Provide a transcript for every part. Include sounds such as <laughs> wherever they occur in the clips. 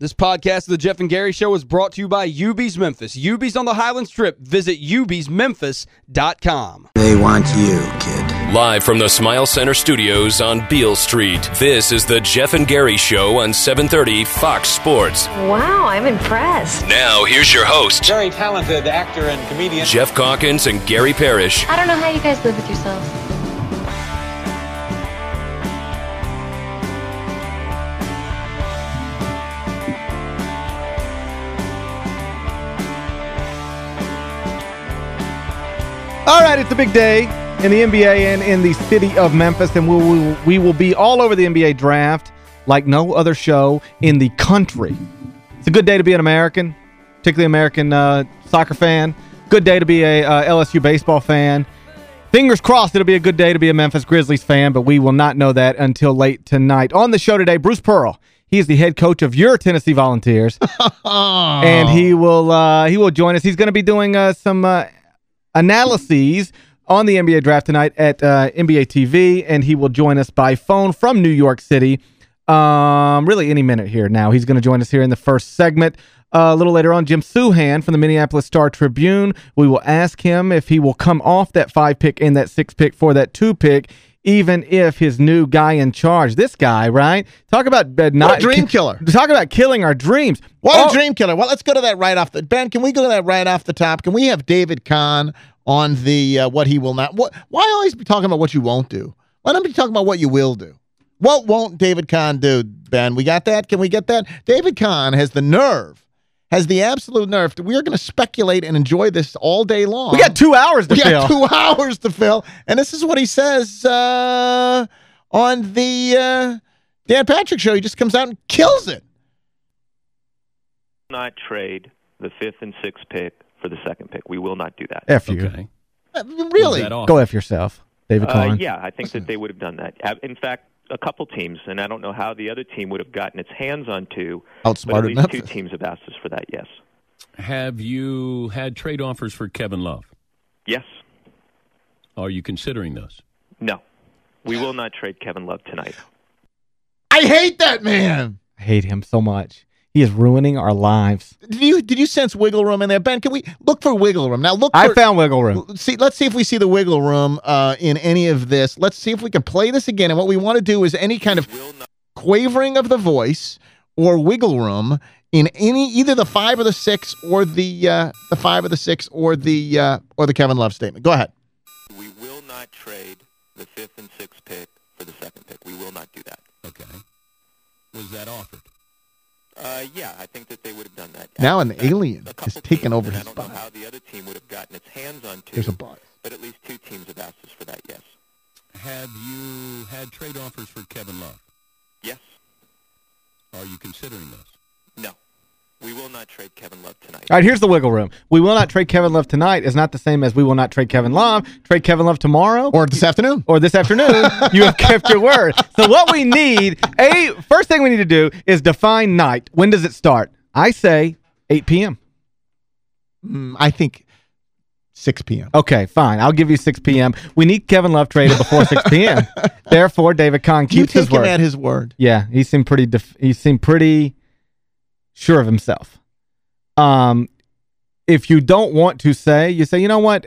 This podcast of the Geoff and Gary Show is brought to you by UB's Memphis. UB's on the Highland Strip. Visit ubsmemphis.com. They want you, kid. Live from the Smile Center studios on Beale Street, this is the Geoff and Gary Show on 730 Fox Sports. Wow, I'm impressed. Now, here's your host. Very talented actor and comedian. Geoff Calkins and Gary Parrish. I don't know how you guys live with yourselves. All right, it's a big day in the NBA and in the city of Memphis, and we will, we will be all over the NBA draft like no other show in the country. It's a good day to be an American, particularly American uh, soccer fan. Good day to be a uh, LSU baseball fan. Fingers crossed it'll be a good day to be a Memphis Grizzlies fan, but we will not know that until late tonight. On the show today, Bruce Pearl. He is the head coach of your Tennessee Volunteers. <laughs> and he will uh, he will join us. He's going to be doing uh, some uh, analyses on the NBA draft tonight at uh, NBA TV, and he will join us by phone from New York City. Um, really any minute here now. He's going to join us here in the first segment. Uh, a little later on, Jim Souhan from the Minneapolis Star-Tribune. We will ask him if he will come off that five pick and that six pick for that two pick, even if his new guy in charge, this guy, right? Talk about uh, not dream killer. Talk about killing our dreams. What Oh, a dream killer. Well, let's go to that right off the Ben, can we go to that right off the top? Can we have David Kahn on the uh, what he will not what why always be talking about what you won't do? Why don't be talking about what you will do? What won't David Kahn do, Ben? We got that? Can we get that? David Kahn has the nerve, has the absolute nerve. We're going to speculate and enjoy this all day long. We got two hours to We fill. got two <laughs> hours to fill. And this is what he says uh, on the uh, Dan Patrick show. He just comes out and kills it. not trade the fifth and sixth pick for the second pick. We will not do that. F you. Okay. Uh, Really? that off? Go F yourself, David Uh, yeah, I think that they would have done that. Uh, In fact, a couple teams, and I don't know how the other team would have gotten its hands on two, but at Outsmarted least two teams have asked us for that, yes. Have you had trade offers for Kevin Love? Yes. Are you considering those? No. We will not trade Kevin Love tonight. I hate that man. I hate him so much. He is ruining our lives. Did you did you sense wiggle room in there, Ben? Can we look for wiggle room now? Look, for, I found wiggle room. See, let's see if we see the wiggle room uh, in any of this. Let's see if we can play this again. And what we want to do is any kind of quavering of the voice or wiggle room in any either the five or the six or the uh, the five or the six or the uh, or the Kevin Love statement. Go ahead. We will not trade the fifth and sixth pick for the second pick. We will not do that. Okay. Was that offered? Uh, yeah, I think that they would have done that. Now an In alien has taken over and his I don't know how the other team would have gotten its hands on two. There's a buzz. But at least two teams have asked us for that, yes. Have you had trade offers for Kevin Love? Yes. Are you considering those? No. We will not trade Kevin Love tonight. All right, here's the wiggle room. We will not trade Kevin Love tonight is not the same as we will not trade Kevin Love. Trade Kevin Love tomorrow Or this afternoon. or this afternoon. you have kept your word. So what we need, a first thing we need to do is define night. When does it start? I say 8 p.m. Mm, I think 6 p.m. Okay, fine. I'll give you 6 p.m. We need Kevin Love traded before 6 <laughs> p.m. Therefore, David Kahn Do you keeps his take him word. at his word? Yeah, he seemed pretty he seemed pretty sure of himself. Um if you don't want to say, you say, "You know what?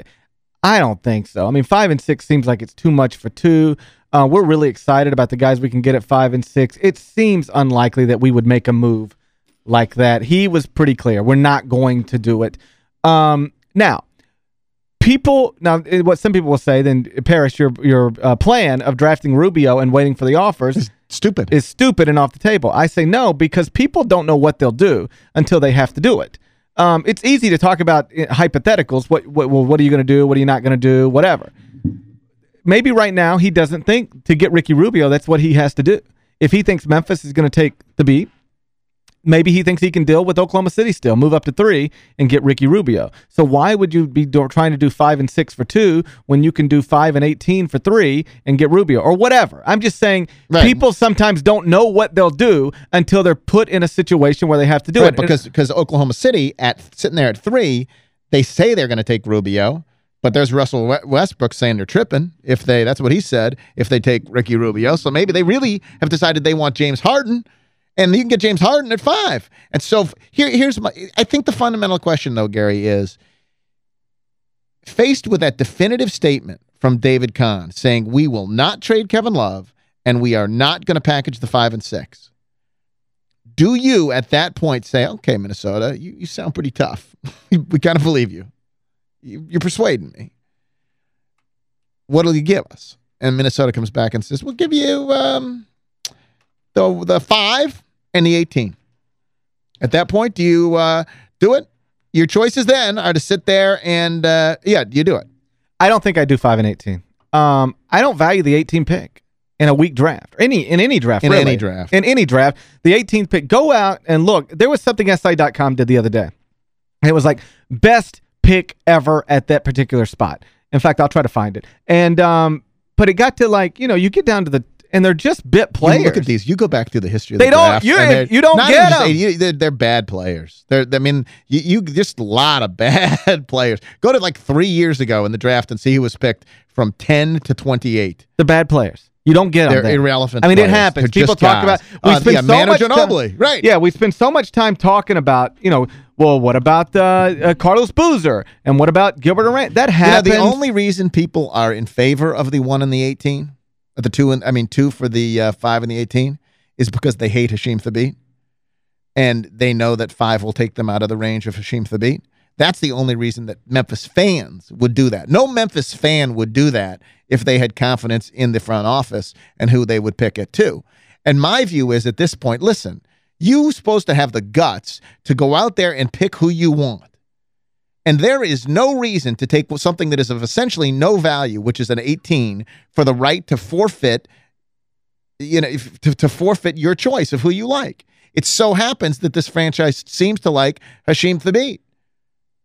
I don't think so." I mean, 5 and 6 seems like it's too much for 2. Uh, we're really excited about the guys we can get at 5 and 6. It seems unlikely that we would make a move like that. He was pretty clear. We're not going to do it. Um now, people now eh, what some people will say then Paris your your uh, plan of drafting Rubio and waiting for the offers Stupid. is stupid and off the table. I say no because people don't know what they'll do until they have to do it. Um, it's easy to talk about uh, hypotheticals. What, what, well, what are you going to do? What are you not going to do? Whatever. Maybe right now he doesn't think to get Ricky Rubio, that's what he has to do. If he thinks Memphis is going to take Thabeet, maybe he thinks he can deal with Oklahoma City still, move up to three and get Ricky Rubio. So why would you be trying to do five and six for two when you can do five and 18 for three and get Rubio or whatever? I'm just saying Right. people sometimes don't know what they'll do until they're put in a situation where they have to do Right, it. because because Oklahoma City at sitting there at three, they say they're going to take Rubio, but there's Russell Westbrook saying they're tripping if they that's what he said if they take Ricky Rubio. So maybe they really have decided they want James Harden, And you can get James Harden at five. And so here, here's my, I think the fundamental question though, Gary, is faced with that definitive statement from David Kahn saying we will not trade Kevin Love and we are not going to package the five and six. Do you at that point say, okay, Minnesota, you, you sound pretty tough. <laughs> we kind of believe you. you. You're persuading me. What'll you give us? And Minnesota comes back and says, we'll give you um, the, the five and the 18. At that point, do you uh, do it? Your choices then are to sit there and, uh, yeah, you do it. I don't think I do 5 and 18. Um, I don't value the 18 pick in a weak draft. Any In any draft, In really. any draft. In any draft. The 18th pick. Go out and look. There was something SI.com did the other day. It was like best pick ever at that particular spot. In fact, I'll try to find it. And um, But it got to like, you know, you get down to the and they're just bit players. You look at these. You go back through the history of They the don't- draft, you- they're you don't get just- them. they're, they're bad players. They're, I mean, you, you just a lot of <laughs> bad players. Go to like three years ago in the draft and see who was picked from 10 to 28. The bad players. You don't get them. They're irrelevant I mean, it happens. People talk guys. about. We Uh, spend yeah, so Manu much time- right. Yeah, we spend so much time talking about, you know, well, what about uh, uh, Carlos Boozer and what about Gilbert Arenas? That You know, happens. the only reason people are in favor of the 1 and the 18, uh, the 2 and, I mean, 2 for the uh, 5 and the 18, is because they hate Hasheem Thabeet. And they know that 5 will take them out of the range of Hasheem Thabeet. That's the only reason that Memphis fans would do that. No Memphis fan would do that if they had confidence in the front office and who they would pick at two. And my view is at this point, listen, you're supposed to have the guts to go out there and pick who you want. And there is no reason to take something that is of essentially no value, which is an 18, for the right to forfeit, you know, to, to forfeit your choice of who you like. It so happens that this franchise seems to like Hasheem Thabeet.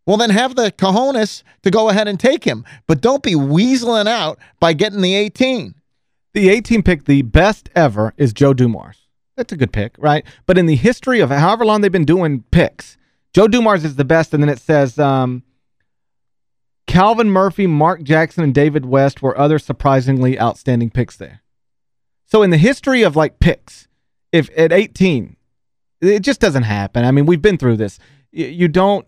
Well, then have the cojones to go ahead and take him. But don't be weaseling out by getting the 18. The 18 pick, the best ever, is Joe Dumars. That's a good pick, right? But in the history of however long they've been doing picks, Joe Dumars is the best, and then it says um, Calvin Murphy, Mark Jackson, and David West were other surprisingly outstanding picks there. So in the history of, like, picks, if at 18, it just doesn't happen. I mean, we've been through this. You, you don't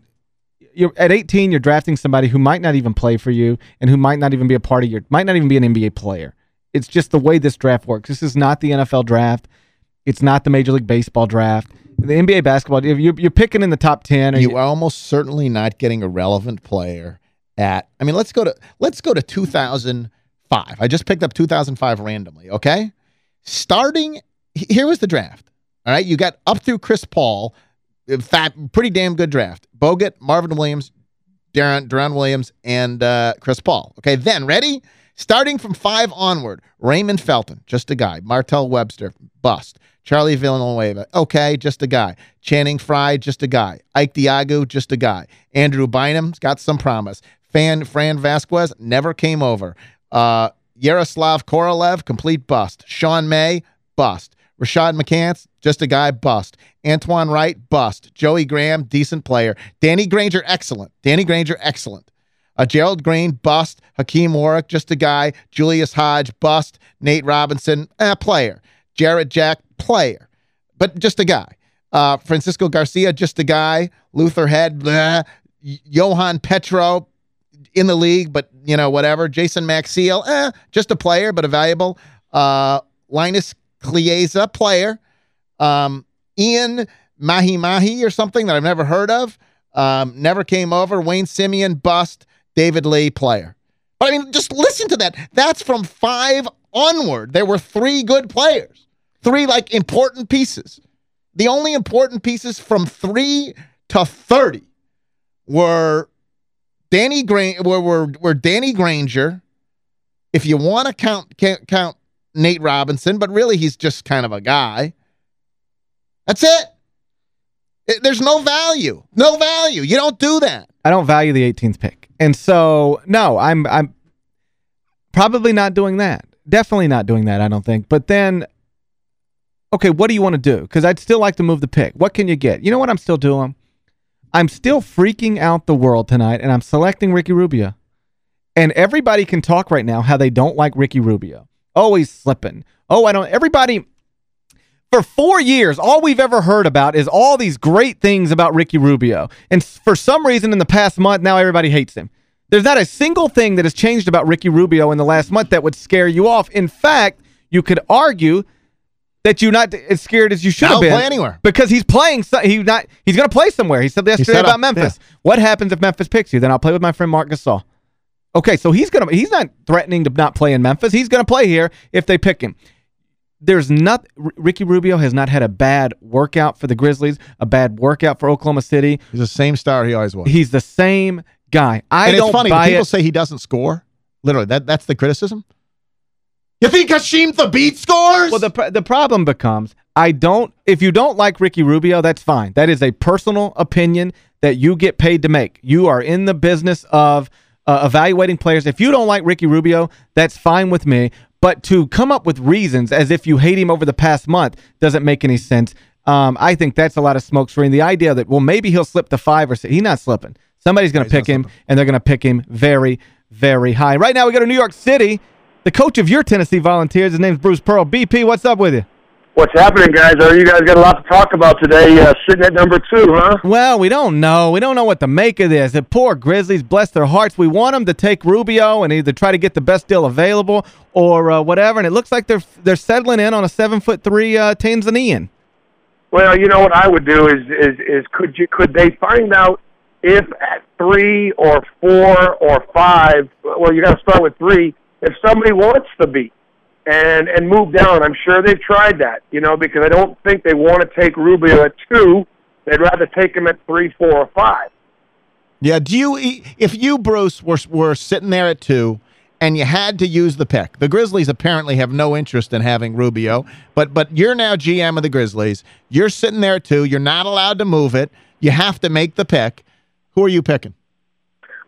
you're at 18 you're drafting somebody who might not even play for you and who might not even be a part of your might not even be an NBA player. It's just the way this draft works. This is not the NFL draft. It's not the Major League Baseball draft. The NBA basketball, you're, you're picking in the top 10 or You are almost certainly not getting a relevant player at I mean, let's go to let's go to 2005. I just picked up 2005 randomly, okay? Starting here was the draft. All right, you got up through Chris Paul, fat pretty damn good draft. Bogut, Marvin Williams, Darren, Deron Williams, and uh, Chris Paul. Okay, then ready? Starting from five onward, Raymond Felton, just a guy. Martell Webster, bust. Charlie Villanueva, okay, just a guy. Channing Frye, just a guy. Ike Diogu, just a guy. Andrew Bynum's got some promise. Fan Fran Vasquez never came over. Uh, Yaroslav Korolev, complete bust. Sean May, bust. Rashad McCants, just a guy, bust. Antoine Wright, bust. Joey Graham, decent player. Danny Granger, excellent. Danny Granger, excellent. Uh, Gerald Green, bust. Hakim Warrick, just a guy. Julius Hodge, bust. Nate Robinson, eh, player. Jarrett Jack, player. But just a guy. Uh, Francisco Garcia, just a guy. Luther Head, bleh. Johan Petro, in the league, but, you know, whatever. Jason Maxiell, eh, just a player, but a valuable. Uh, Linas Kleiza, player. Um, Ian Mahi Mahi or something that I've never heard of. Um, never came over. Wayne Simien, bust. David Lee, player. But I mean, just listen to that. That's from five onward. There were three good players. Three, like, important pieces. The only important pieces from three to 30 were Danny Granger, were, were, were Danny Granger. If you want to count, count Nate Robinson, but really he's just kind of a guy. That's it. It- There's no value. No value. You don't do that. I don't value the 18th pick. And so, no, I'm I'm probably not doing that. Definitely not doing that, I don't think. But then, okay, what do you want to do? Because I'd still like to move the pick. What can you get? You know what I'm still doing? I'm still freaking out the world tonight, and I'm selecting Ricky Rubio. And everybody can talk right now how they don't like Ricky Rubio. Oh, he's slipping. Oh, I don't. Everybody, for four years, all we've ever heard about is all these great things about Ricky Rubio. And for some reason in the past month, now everybody hates him. There's not a single thing that has changed about Ricky Rubio in the last month that would scare you off. In fact, you could argue that you're not as scared as you should have been. play anywhere. Because he's playing, so, he not, he's going to play somewhere. He said yesterday set about up, Memphis. What happens if Memphis picks you? Then I'll play with my friend Marc Gasol. Okay, so he's going to he's not threatening to not play in Memphis. He's going to play here if they pick him. There's not Ricky Rubio has not had a bad workout for the Grizzlies, a bad workout for Oklahoma City. He's the same star he always was. He's the same guy. I and don't it's funny, people it. say he doesn't score. Literally, that that's the criticism. You think Hasheem Thabeet scores? Well, the the problem becomes I don't if you don't like Ricky Rubio, that's fine. That is a personal opinion that you get paid to make. You are in the business of uh, evaluating players. If you don't like Ricky Rubio, that's fine with me. But to come up with reasons as if you hate him over the past month doesn't make any sense. Um, I think that's a lot of smoke screen. The idea that, well, maybe he'll slip to five or six. He's not slipping. Somebody's going to pick him, and they're going to pick him very, very high. Right now, we go to New York City. The coach of your Tennessee Volunteers, his name's Bruce Pearl. BP, what's up with you? What's happening, guys? Are you guys got a lot to talk about today? Uh, sitting at number two, huh? Well, we don't know. We don't know what to make of this. The poor Grizzlies, bless their hearts. We want them to take Rubio and either try to get the best deal available or uh, whatever. And it looks like they're they're settling in on a seven foot three uh, Tanzanian. Well, you know what I would do is is is could you could they find out if at three or four or five? Well, you got to start with three. If somebody wants Thabeet and and move down, I'm sure they've tried that. You know, because I don't think they want to take Rubio at two. They'd rather take him at three, four, or five. Yeah, do you if you Bruce were were sitting there at 2 and you had to use the pick. The Grizzlies apparently have no interest in having Rubio, but but you're now GM of the Grizzlies. You're sitting there at 2. You're not allowed to move it. You have to make the pick. Who are you picking?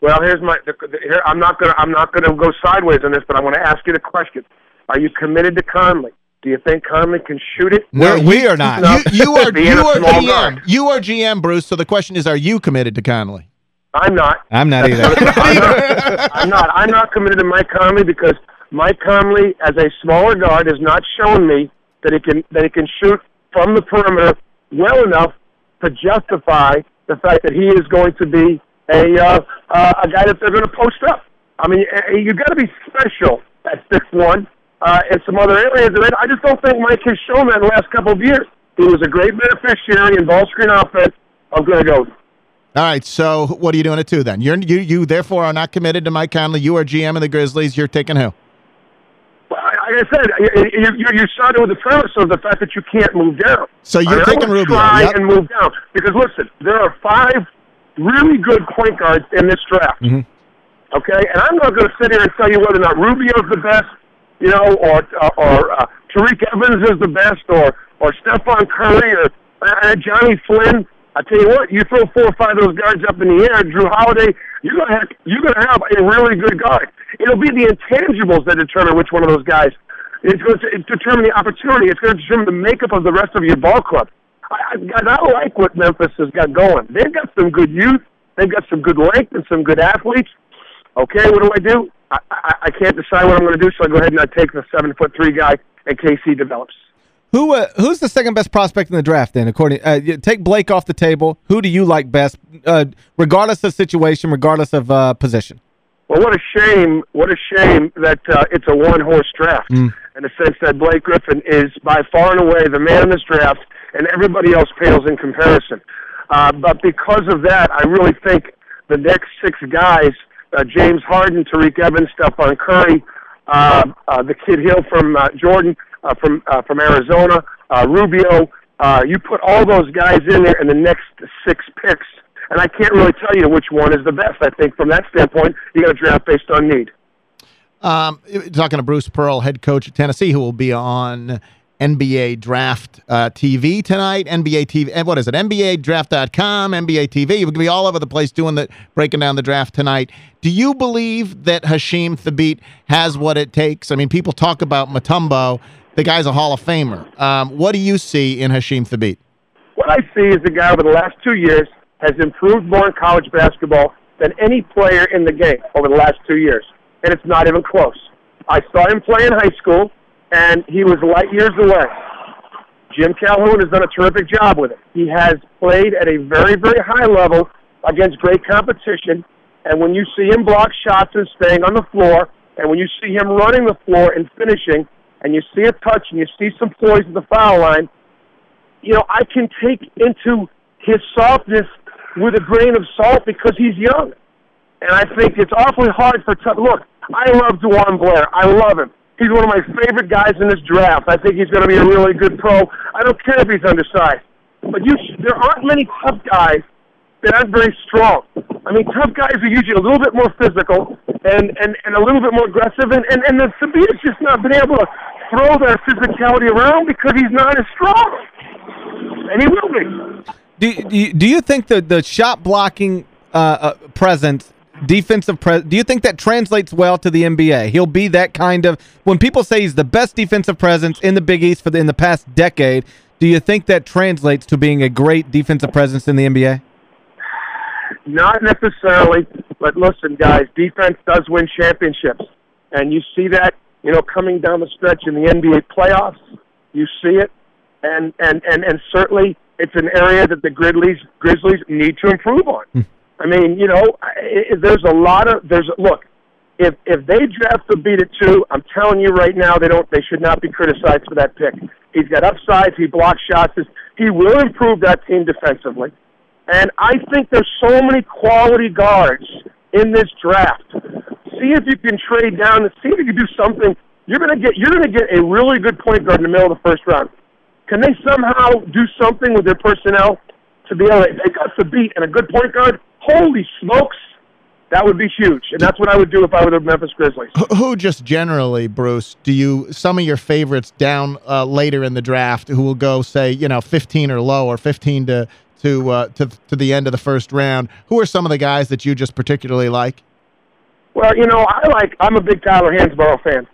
Well, here's my. The, the, here, I'm not gonna. I'm not gonna go sideways on this, but I want to ask you the question: Are you committed to Conley? Do you think Conley can shoot it? No, we are not. You, you are you are GM. guard. You are GM, Bruce. So the question is, are you committed to Conley? I'm not. I'm not either. <laughs> I'm not. <laughs> I'm not. I'm not committed to Mike Conley because Mike Conley, as a smaller guard, has not shown me that he can that he can shoot from the perimeter well enough to justify the fact that he is going to be a uh, uh, a guy that they're going to post up. I mean, eh, you got to be special at six one uh, in some other areas, and I just don't think Mike has shown that in the last couple of years. He was a great beneficiary in ball screen offense. I'm going to go. All right, so what are you doing it to then? You're you you therefore are not committed to Mike Conley. You are GM of the Grizzlies. You're taking who? Well, Like I said, you, you, you started with the premise of the fact that you can't move down. So you're I mean, taking Rubio, Try yep. and move down because listen, there are five really good point guards in this draft. Mm-hmm. Okay, and I'm not going to sit here and tell you whether or not Rubio's the best, you know, or uh, or uh, Tyreke Evans is the best, or or Stephen Curry, or uh, Johnny Flynn. I tell you what, you throw four or five of those guards up in the air, Jrue Holiday, you're gonna have you're gonna have a really good guard. It'll be the intangibles that determine which one of those guys. It's going to determine the opportunity. It's going to determine the makeup of the rest of your ball club. I, I, guys, I like what Memphis has got going. They've got some good youth. They've got some good length and some good athletes. Okay, what do I do? I, I, I can't decide what I'm going to do, so I go ahead and I take the seven foot three guy, and KC develops. Who uh, Who's the second best prospect in the draft then? According, uh, Take Blake off the table. Who do you like best, uh, regardless of situation, regardless of uh, position? Well, what a shame! What a shame that uh, it's a one-horse draft. In the sense that Blake Griffin is by far and away the man in this draft, and everybody else pales in comparison. Uh, but because of that, I really think the next six guys: uh, James Harden, Tyreke Evans, Stephen Curry, uh, uh, the kid Hill from uh, Jordan, uh, from uh, from Arizona, uh, Rubio. Uh, you put all those guys in there in the next six picks, and I can't really tell you which one is the best. I think from that standpoint, you got to draft based on need. Um, talking to Bruce Pearl, head coach of Tennessee, who will be on NBA Draft uh, TV tonight. NBA TV, what is it? NBADraft.com, NBA TV. We're going to be all over the place doing the breaking down the draft tonight. Do you believe that Hasheem Thabeet has what it takes? I mean, people talk about Mutombo. The guy's a Hall of Famer. Um, what do you see in Hasheem Thabeet? What I see is the guy over the last two years has improved more in college basketball than any player in the game over the last two years, and it's not even close. I saw him play in high school, and he was light years away. Jim Calhoun has done a terrific job with it. He has played at a very, very high level against great competition. And when you see him block shots and staying on the floor, and when you see him running the floor and finishing, and you see a touch and you see some poise at the foul line, you know, I can take into his softness with a grain of salt because he's young. And I think it's awfully hard for t- look. I love DeJuan Blair. I love him. He's one of my favorite guys in this draft. I think he's going to be a really good pro. I don't care if he's undersized, but you there aren't many tough guys that aren't very strong. I mean, tough guys are usually a little bit more physical and and, and a little bit more aggressive. And and and the Sabine's just not been able to throw that physicality around because he's not as strong, and he will be. Do, do, you, do you think that the shot blocking uh, uh, presence, defensive pre do you think that translates well to the NBA? He'll be that kind of, when people say he's the best defensive presence in the Big East for the, in the past decade, do you think that translates to being a great defensive presence in the NBA? Not necessarily, but listen, guys, defense does win championships. And you see that, you know, coming down the stretch in the NBA playoffs. You see it. And, and, and, and certainly it's an area that the Grizzlies Grizzlies need to improve on. Hmm. I mean, you know, there's a lot of there's look. If if they draft Thabeet at two, I'm telling you right now, they don't. They should not be criticized for that pick. He's got upsides. He blocks shots. He will improve that team defensively. And I think there's so many quality guards in this draft. See if you can trade down see if you can do something. You're gonna get you're gonna get a really good point guard in the middle of the first round. Can they somehow do something with their personnel to be able to pick up Thabeet and a good point guard? Holy smokes, that would be huge, and that's what I would do if I were the Memphis Grizzlies. Who- just generally, Bruce, do you, some of your favorites down uh, later in the draft who will go, say, you know, 15 or lower, 15 to to uh, to to the end of the first round, who are some of the guys that you just particularly like? Well, you know, I like I'm a big Tyler Hansbrough fan,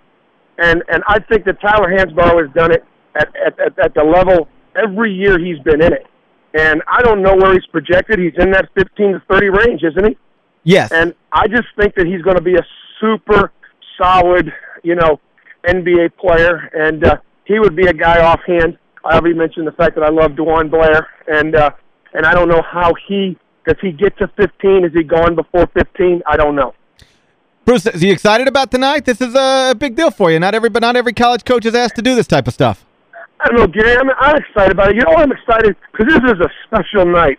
and and I think that Tyler Hansbrough has done it at at, at, at the level every year he's been in it. And I don't know where he's projected. He's in that 15 to 30 range, isn't he? Yes. And I just think that he's going to be a super solid, you know, NBA player, and uh, he would be a guy offhand. I already mentioned the fact that I love DeJuan Blair, and uh, and I don't know how he does he get to 15. Is he gone before 15? I don't know. Bruce, is you excited about tonight? This is a big deal for you. Not every, but not every college coach is asked to do this type of stuff. I don't know, Gary. I'm, I'm excited about it. You know I'm excited? Because this is a special night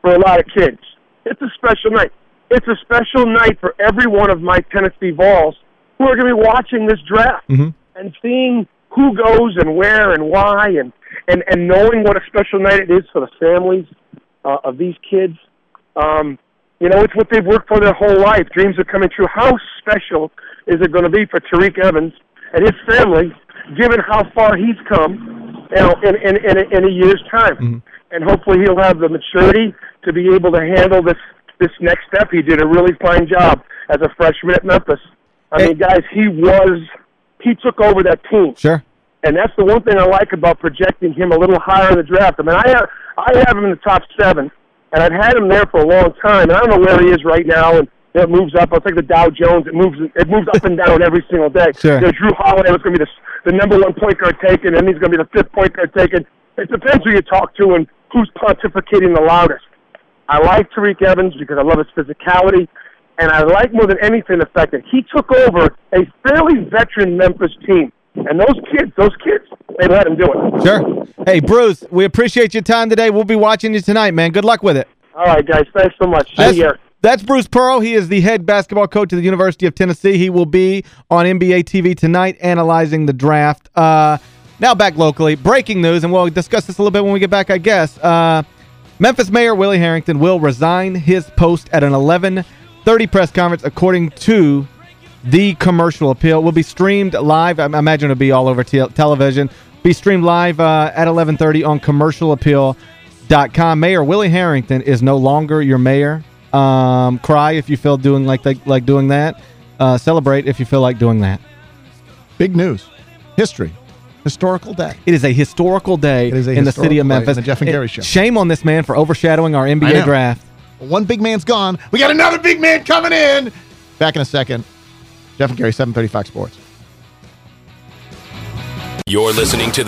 for a lot of kids. It's a special night. It's a special night for every one of my Tennessee Vols who are going to be watching this draft Mhm. and seeing who goes and where and why and, and, and knowing what a special night it is for the families uh, of these kids. Um, you know, it's what they've worked for their whole life. Dreams are coming true. How special is it going to be for Tyreke Evans and his family, given how far he's come, you know, in in in a, in a year's time? Mm-hmm. And hopefully, he'll have the maturity to be able to handle this this next step. He did a really fine job as a freshman at Memphis. I mean, guys, he was he took over that team. Sure. And that's the one thing I like about projecting him a little higher in the draft. I mean, I have I have him in the top seven, and I've had him there for a long time. And I don't know where he is right now. And it moves up. It's like the Dow Jones. It moves it moves up and down every single day. <laughs> Sure. You know, Jrue Holiday was going to be the the number one point guard taken, and he's going to be the fifth point guard taken. It depends who you talk to and who's pontificating the loudest. I like Tyreke Evans because I love his physicality, and I like more than anything the fact that he took over a fairly veteran Memphis team. And those kids, those kids, they let him do it. Sure. Hey, Bruce, we appreciate your time today. We'll be watching you tonight, man. Good luck with it. All right, guys. Thanks so much. That's, See you. That's Bruce Pearl. He is the head basketball coach at the University of Tennessee. He will be on NBA TV tonight analyzing the draft. Uh, now back locally. Breaking news, and we'll discuss this a little bit when we get back, I guess. Uh, Memphis Mayor Willie Herenton will resign his post at an 11:30 press conference, according to the commercial appeal. Will be streamed live. I imagine it'll be all over te television. Be streamed live uh, at 11:30 on commercialappeal.com. Mayor Willie Herenton is no longer your mayor. Um, cry if you feel doing like like, like doing that. Uh, celebrate if you feel like doing that. Big news. History. Historical day. It is a historical day It is a in the city of historical day in Memphis. the Geoff and It- Gary show. Shame on this man for overshadowing our NBA draft. One big man's gone. We got another big man coming in. Back in a second. Geoff and Gary, 730 Fox Sports. You're listening to the